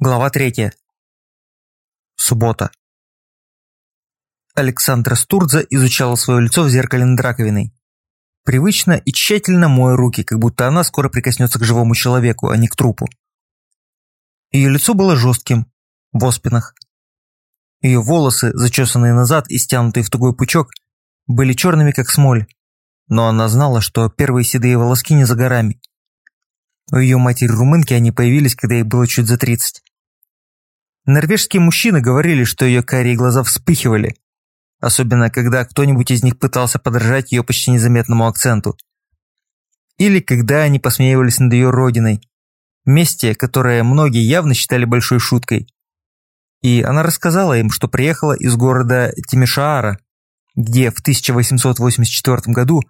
Глава третья. Суббота. Александра Стурдза изучала свое лицо в зеркале над раковиной. Привычно и тщательно моя руки, как будто она скоро прикоснется к живому человеку, а не к трупу. Ее лицо было жестким, в оспинах. Ее волосы, зачесанные назад и стянутые в тугой пучок, были черными, как смоль. Но она знала, что первые седые волоски не за горами. У ее матери-румынки они появились, когда ей было чуть за тридцать. Норвежские мужчины говорили, что ее карие глаза вспыхивали, особенно когда кто-нибудь из них пытался подражать ее почти незаметному акценту. Или когда они посмеивались над ее родиной, месте, которое многие явно считали большой шуткой. И она рассказала им, что приехала из города Тимишаара, где в 1884 году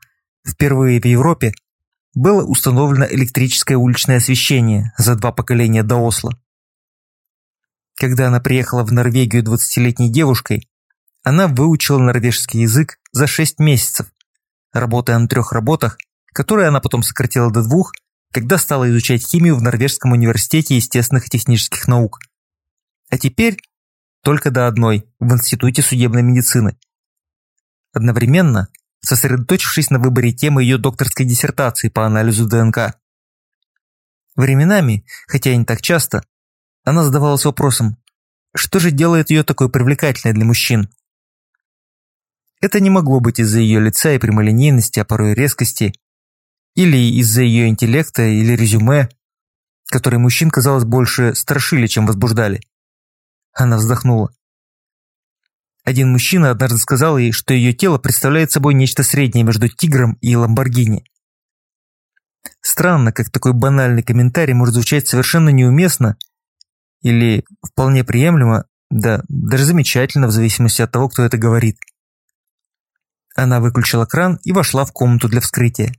впервые в Европе было установлено электрическое уличное освещение за два поколения до Осло. Когда она приехала в Норвегию 20-летней девушкой, она выучила норвежский язык за 6 месяцев, работая на трех работах, которые она потом сократила до двух, когда стала изучать химию в Норвежском университете естественных и технических наук. А теперь только до одной, в Институте судебной медицины. Одновременно сосредоточившись на выборе темы ее докторской диссертации по анализу ДНК. Временами, хотя и не так часто, она задавалась вопросом, что же делает ее такой привлекательной для мужчин? Это не могло быть из-за ее лица и прямолинейности, а порой резкости, или из-за ее интеллекта или резюме, которые мужчин, казалось, больше страшили, чем возбуждали. Она вздохнула. Один мужчина однажды сказал ей, что ее тело представляет собой нечто среднее между тигром и ламборгини. Странно, как такой банальный комментарий может звучать совершенно неуместно или вполне приемлемо, да даже замечательно в зависимости от того, кто это говорит. Она выключила кран и вошла в комнату для вскрытия.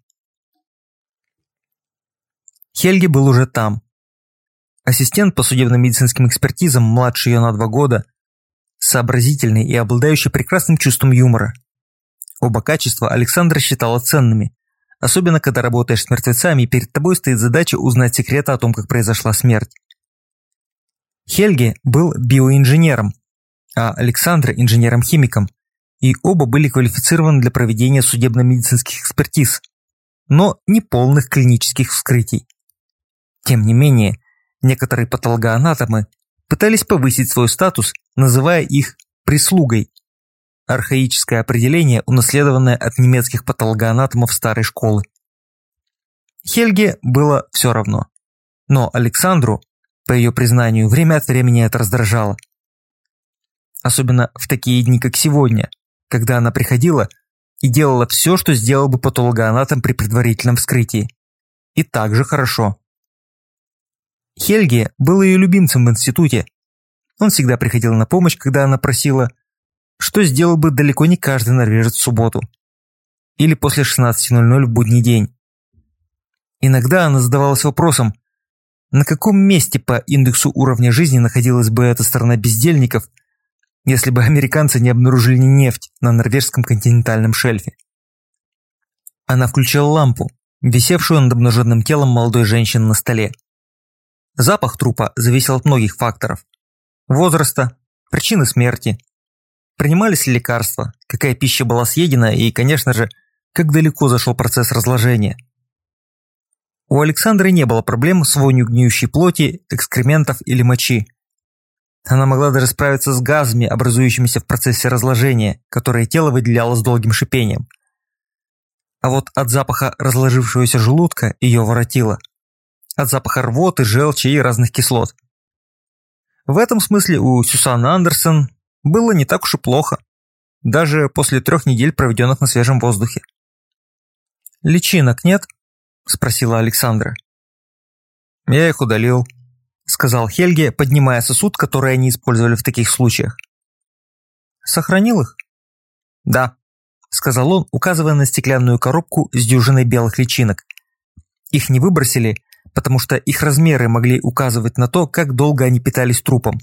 Хельги был уже там. Ассистент по судебно-медицинским экспертизам, младше ее на два года, сообразительный и обладающий прекрасным чувством юмора. Оба качества Александра считала ценными, особенно когда работаешь с мертвецами и перед тобой стоит задача узнать секреты о том, как произошла смерть. Хельге был биоинженером, а Александра – инженером-химиком, и оба были квалифицированы для проведения судебно-медицинских экспертиз, но не полных клинических вскрытий. Тем не менее, некоторые патологоанатомы пытались повысить свой статус, называя их «прислугой». Архаическое определение, унаследованное от немецких патологоанатомов старой школы. Хельге было все равно. Но Александру по ее признанию, время от времени это раздражало. Особенно в такие дни, как сегодня, когда она приходила и делала все, что сделал бы патологоанатом при предварительном вскрытии. И так же хорошо. Хельге был ее любимцем в институте. Он всегда приходил на помощь, когда она просила, что сделал бы далеко не каждый норвежец в субботу. Или после 16.00 в будний день. Иногда она задавалась вопросом, на каком месте по индексу уровня жизни находилась бы эта страна бездельников, если бы американцы не обнаружили нефть на норвежском континентальном шельфе? Она включила лампу, висевшую над обнаженным телом молодой женщины на столе. Запах трупа зависел от многих факторов. Возраста, причины смерти, принимались ли лекарства, какая пища была съедена и, конечно же, как далеко зашел процесс разложения – у Александры не было проблем с вонью гниющей плоти, экскрементов или мочи. Она могла даже справиться с газами, образующимися в процессе разложения, которые тело выделяло с долгим шипением. А вот от запаха разложившегося желудка ее воротило. От запаха рвоты, желчи и разных кислот. В этом смысле у Сюсанны Андерсон было не так уж и плохо, даже после трех недель, проведенных на свежем воздухе. Личинок нет –– спросила Александра. «Я их удалил», – сказал Хельге, поднимая сосуд, который они использовали в таких случаях. «Сохранил их?» «Да», – сказал он, указывая на стеклянную коробку с дюжиной белых личинок. Их не выбросили, потому что их размеры могли указывать на то, как долго они питались трупом.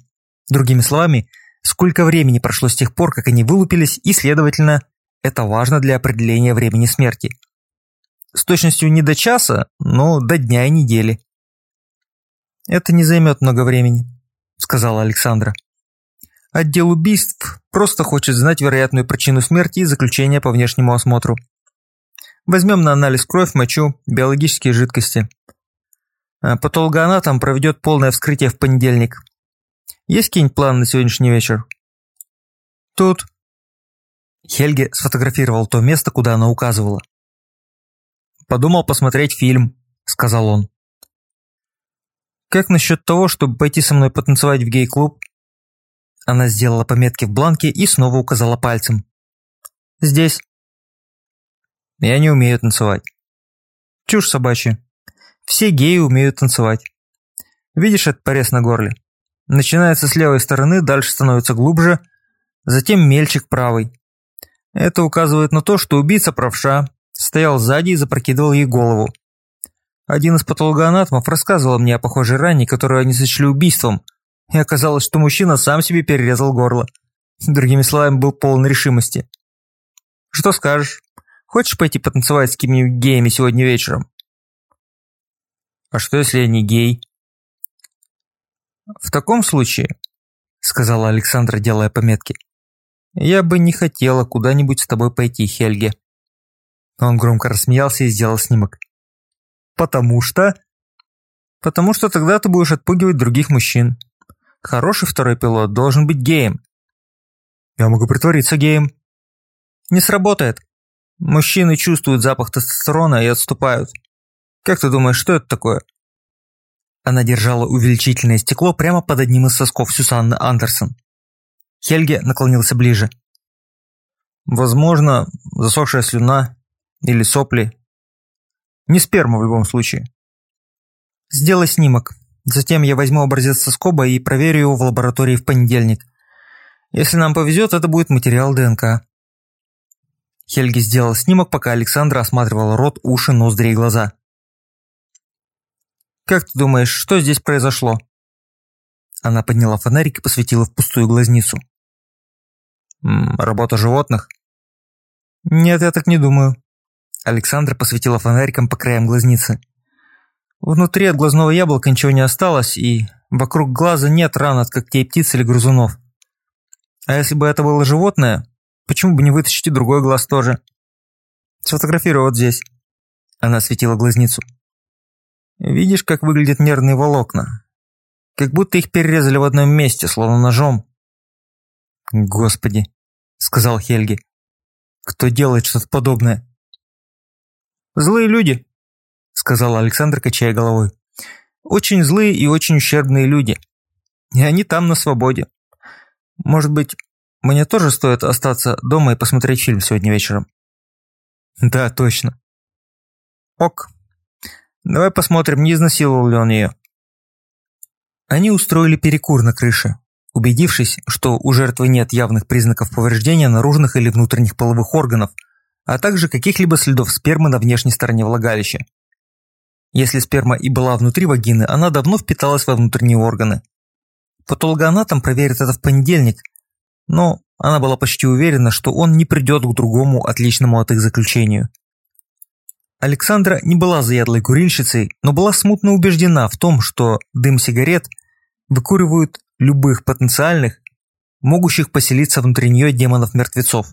Другими словами, сколько времени прошло с тех пор, как они вылупились, и, следовательно, это важно для определения времени смерти. С точностью не до часа, но до дня и недели. Это не займет много времени, сказала Александра. Отдел убийств просто хочет знать вероятную причину смерти и заключение по внешнему осмотру. Возьмем на анализ кровь, мочу, биологические жидкости. А патологоанатом проведет полное вскрытие в понедельник. Есть какие-нибудь планы на сегодняшний вечер? Тут. Хельге сфотографировал то место, куда она указывала. «Подумал посмотреть фильм», – сказал он. «Как насчет того, чтобы пойти со мной потанцевать в гей-клуб?» Она сделала пометки в бланке и снова указала пальцем. «Здесь». «Я не умею танцевать». «Чушь собачья. Все геи умеют танцевать. Видишь этот порез на горле? Начинается с левой стороны, дальше становится глубже, затем мельчик правый. Это указывает на то, что убийца правша, стоял сзади и запрокидывал ей голову. Один из патологоанатомов рассказывал мне о похожей ране, которую они сочли убийством, и оказалось, что мужчина сам себе перерезал горло. Другими словами, был полон решимости. Что скажешь? Хочешь пойти потанцевать с какими-нибудь геями сегодня вечером? А что, если я не гей? В таком случае, сказала Александра, делая пометки, я бы не хотела куда-нибудь с тобой пойти, Хельге. Он громко рассмеялся и сделал снимок. Потому что... Потому что тогда ты будешь отпугивать других мужчин. Хороший второй пилот должен быть геем. Я могу притвориться геем. Не сработает. Мужчины чувствуют запах тестостерона и отступают. Как ты думаешь, что это такое?» Она держала увеличительное стекло прямо под одним из сосков Сюсанны Андерсон. Хельге наклонился ближе. «Возможно, засохшая слюна или сопли. Не сперма в любом случае. Сделай снимок. Затем я возьму образец соскоба и проверю его в лаборатории в понедельник. Если нам повезет, это будет материал ДНК». Хельги сделал снимок, пока Александра осматривала рот, уши, ноздри и глаза. Как ты думаешь, что здесь произошло?» Она подняла фонарик и посветила в пустую глазницу. «Работа животных?» «Нет, я так не думаю». Александра посветила фонариком по краям глазницы. Внутри от глазного яблока ничего не осталось, и вокруг глаза нет ран от когтей птиц или грызунов. А если бы это было животное, почему бы не вытащить и другой глаз тоже? Сфотографирую вот здесь. Она светила глазницу. Видишь, как выглядят нервные волокна? Как будто их перерезали в одном месте, словно ножом. «Господи», — сказал Хельги, — «кто делает что-то подобное?» «Злые люди», — сказал Александр, качая головой. «Очень злые и очень ущербные люди. И они там на свободе. Может быть, мне тоже стоит остаться дома и посмотреть фильм сегодня вечером?» «Да, точно». «Ок», Давай посмотрим, не изнасиловал ли он ее. Они устроили перекур на крыше, убедившись, что у жертвы нет явных признаков повреждения наружных или внутренних половых органов, а также каких-либо следов спермы на внешней стороне влагалища. Если сперма и была внутри вагины, она давно впиталась во внутренние органы. Патологоанатом проверит это в понедельник, но она была почти уверена, что он не придет к другому отличному от их заключению. Александра не была заядлой курильщицей, но была смутно убеждена в том, что дым сигарет выкуривают любых потенциальных, могущих поселиться внутри нее демонов-мертвецов.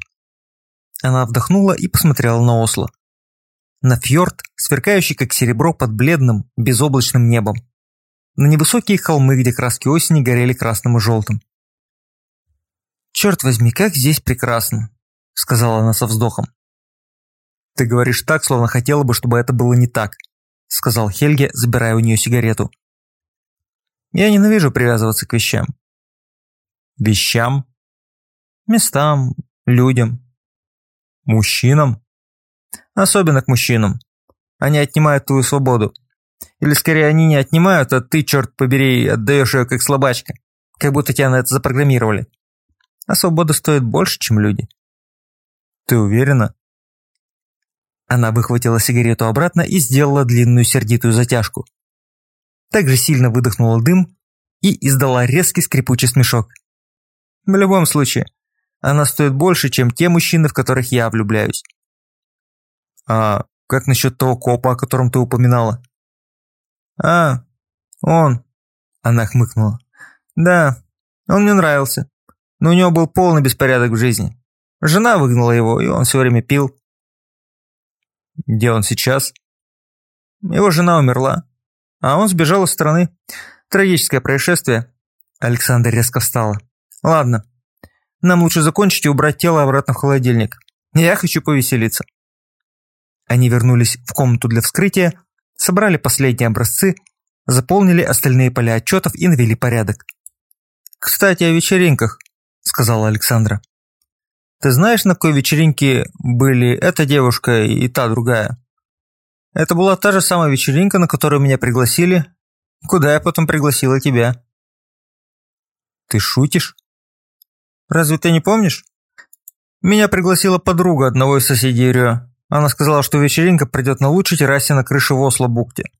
Она вдохнула и посмотрела на Осло. На фьорд, сверкающий как серебро под бледным, безоблачным небом. На невысокие холмы, где краски осени горели красным и желтым. «Черт возьми, как здесь прекрасно!» – сказала она со вздохом. «Ты говоришь так, словно хотела бы, чтобы это было не так», сказал Хельге, забирая у нее сигарету. «Я ненавижу привязываться к вещам». «Вещам?» «Местам, людям». «Мужчинам?» «Особенно к мужчинам. Они отнимают твою свободу. Или скорее они не отнимают, а ты, черт побери, отдаешь ее как слабачка. Как будто тебя на это запрограммировали. А свобода стоит больше, чем люди». «Ты уверена?» Она выхватила сигарету обратно и сделала длинную сердитую затяжку. Также сильно выдохнула дым и издала резкий скрипучий смешок. В любом случае, она стоит больше, чем те мужчины, в которых я влюбляюсь. А как насчет того копа, о котором ты упоминала? А, он. Она хмыкнула. Да, он мне нравился, но у него был полный беспорядок в жизни. Жена выгнала его, и он все время пил. Где он сейчас? Его жена умерла, а он сбежал из страны. Трагическое происшествие. Александр резко встала. Ладно, нам лучше закончить и убрать тело обратно в холодильник. Я хочу повеселиться. Они вернулись в комнату для вскрытия, собрали последние образцы, заполнили остальные поля отчетов и навели порядок. «Кстати, о вечеринках», – сказала Александра. «Ты знаешь, на какой вечеринке были эта девушка и та другая?» «Это была та же самая вечеринка, на которую меня пригласили, куда я потом пригласила тебя». «Ты шутишь?» «Разве ты не помнишь?» «Меня пригласила подруга одного из соседей Рё. Она сказала, что вечеринка придет на лучшей террасе на крыше в Осло-бухте.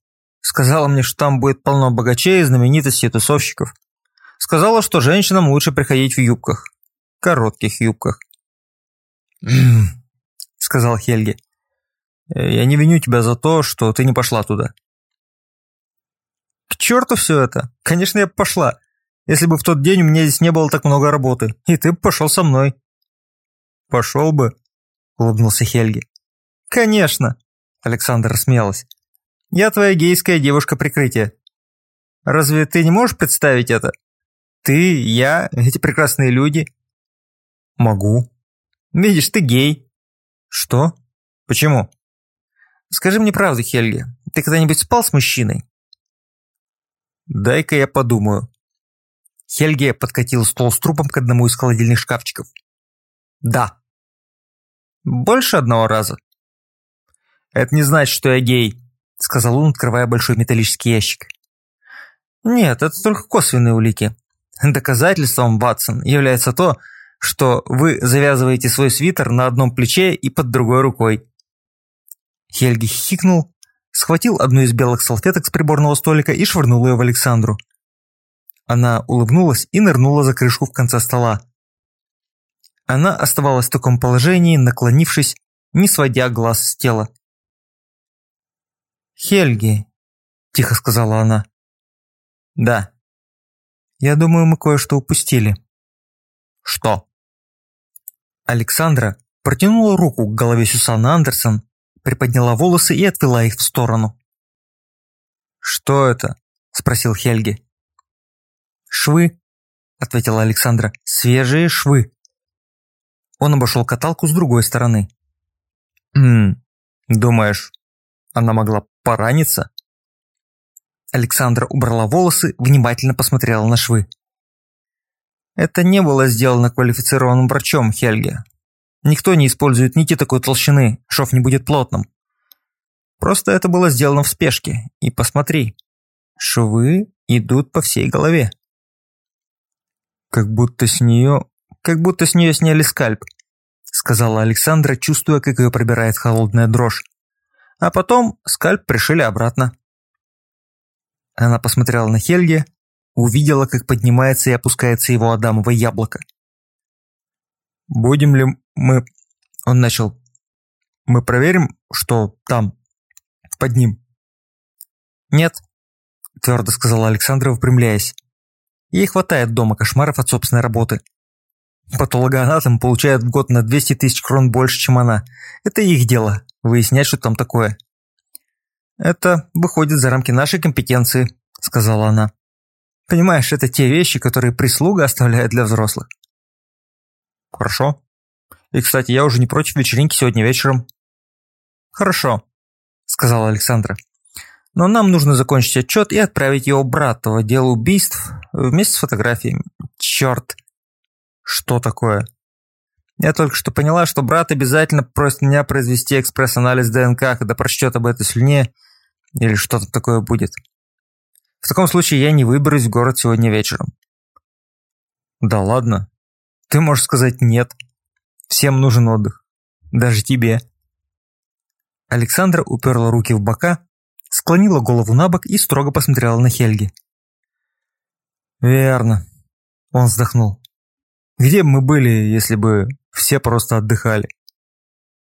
Сказала мне, что там будет полно богачей, знаменитостей и тусовщиков. Сказала, что женщинам лучше приходить в юбках. Коротких юбках. сказал Хельги. «Я не виню тебя за то, что ты не пошла туда». «К черту все это! Конечно, я пошла, если бы в тот день у меня здесь не было так много работы, и ты бы пошел со мной». «Пошел бы», — улыбнулся Хельги. «Конечно!» – Александр рассмеялась. «Я твоя гейская девушка прикрытия. Разве ты не можешь представить это? Ты, я, эти прекрасные люди?» «Могу». «Видишь, ты гей». «Что? Почему?» «Скажи мне правду, Хельги, ты когда-нибудь спал с мужчиной?» «Дай-ка я подумаю». Хельги подкатил стол с трупом к одному из холодильных шкафчиков. «Да». «Больше одного раза?» «Это не значит, что я гей», – сказал он, открывая большой металлический ящик. «Нет, это только косвенные улики. Доказательством, Ватсон, является то, что вы завязываете свой свитер на одном плече и под другой рукой». Хельги хихикнул, схватил одну из белых салфеток с приборного столика и швырнул ее в Александру. Она улыбнулась и нырнула за крышку в конце стола. Она оставалась в таком положении, наклонившись, не сводя глаз с тела. «Хельги», – тихо сказала она. «Да». «Я думаю, мы кое-что упустили». «Что?» Александра протянула руку к голове Сюсанны Андерсон, приподняла волосы и отвела их в сторону. «Что это?» – спросил Хельги. «Швы», – ответила Александра, – «свежие швы». Он обошел каталку с другой стороны. «Хм, думаешь, она могла пораниться?» Александра убрала волосы, внимательно посмотрела на швы. Это не было сделано квалифицированным врачом, Хельге. Никто не использует нити такой толщины, шов не будет плотным. Просто это было сделано в спешке. И посмотри, швы идут по всей голове. Как будто с нее... Как будто с нее сняли скальп, сказала Александра, чувствуя, как ее пробирает холодная дрожь а потом скальп пришили обратно. Она посмотрела на Хельге, увидела, как поднимается и опускается его адамово яблоко. «Будем ли мы...» Он начал. «Мы проверим, что там, под ним?» «Нет», – твердо сказала Александра, выпрямляясь. «Ей хватает дома кошмаров от собственной работы. Патологоанатом получает в год на 200 тысяч крон больше, чем она. Это их дело выяснять, что там такое. «Это выходит за рамки нашей компетенции», – сказала она. «Понимаешь, это те вещи, которые прислуга оставляет для взрослых». «Хорошо. И, кстати, я уже не против вечеринки сегодня вечером». «Хорошо», – сказала Александра. «Но нам нужно закончить отчет и отправить его брату в отдел убийств вместе с фотографиями. Черт!» «Что такое?» Я только что поняла, что брат обязательно просит меня произвести экспресс-анализ ДНК, когда прочтет об этой слюне или что-то такое будет. В таком случае я не выберусь в город сегодня вечером. Да ладно. Ты можешь сказать нет. Всем нужен отдых. Даже тебе. Александра уперла руки в бока, склонила голову на бок и строго посмотрела на Хельги. «Верно», – он вздохнул. «Где бы мы были, если бы все просто отдыхали?»